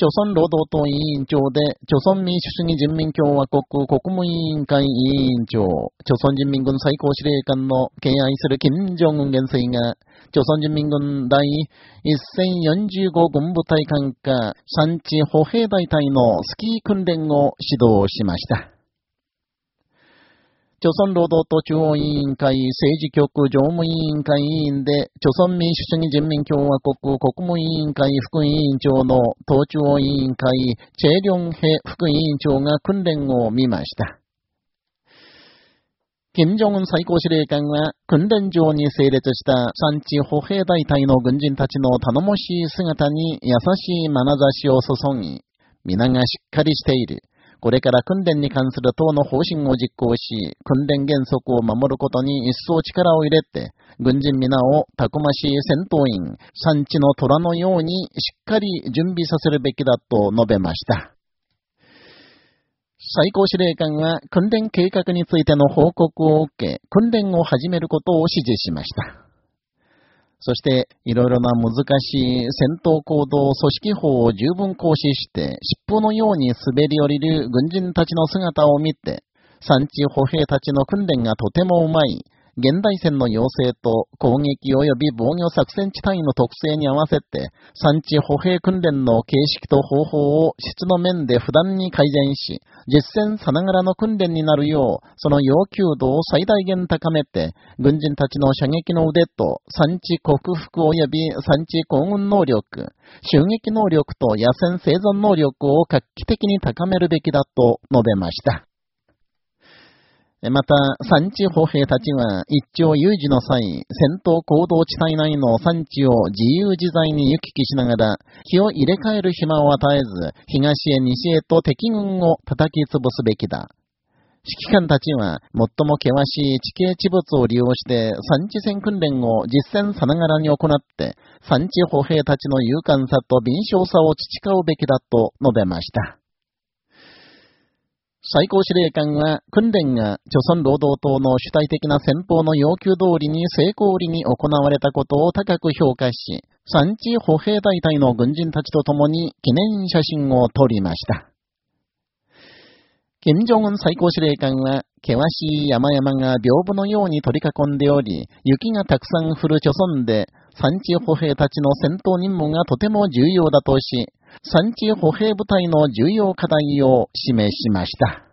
朝鮮労働党委員長で、朝鮮民主主義人民共和国国務委員会委員長、朝鮮人民軍最高司令官の敬愛する金正恩元帥が、朝鮮人民軍第1045軍部隊管下山地歩兵大隊のスキー訓練を指導しました。朝鮮労働党中央委員会政治局常務委員会委員で、朝鮮民主主義人民共和国国務委員会副委員長の党中央委員会チェ・リョンヘ副委員長が訓練を見ました。金正恩最高司令官は訓練場に整列した産地歩兵大隊の軍人たちの頼もしい姿に優しい眼差しを注ぎ、皆がしっかりしている。これから訓練に関する党の方針を実行し、訓練原則を守ることに一層力を入れて、軍人皆をたくましい戦闘員、産地の虎のようにしっかり準備させるべきだと述べました。最高司令官は訓練計画についての報告を受け、訓練を始めることを指示しました。そして、いろいろな難しい戦闘行動組織法を十分行使して、尻尾のように滑り降りる軍人たちの姿を見て、産地歩兵たちの訓練がとてもうまい、現代戦の要請と攻撃及び防御作戦地帯の特性に合わせて、産地歩兵訓練の形式と方法を質の面で不断に改善し、実戦さながらの訓練になるよう、その要求度を最大限高めて、軍人たちの射撃の腕と産地克服及び産地行軍能力、襲撃能力と野戦生存能力を画期的に高めるべきだと述べました。また、産地歩兵たちは一朝有事の際、戦闘行動地帯内の産地を自由自在に行き来しながら、気を入れ替える暇を与えず、東へ西へと敵軍を叩き潰すべきだ。指揮官たちは、最も険しい地形地物を利用して、産地戦訓練を実戦さながらに行って、産地歩兵たちの勇敢さと敏捷さを培うべきだと述べました。最高司令官は、訓練が、朝鮮労働党の主体的な先方の要求通りに成功裏に行われたことを高く評価し、産地歩兵大隊の軍人たちと共に記念写真を撮りました。金正恩最高司令官は、険しい山々が屏風のように取り囲んでおり、雪がたくさん降る貯村で、産地歩兵たちの戦闘任務がとても重要だとし、産地歩兵部隊の重要課題を示しました。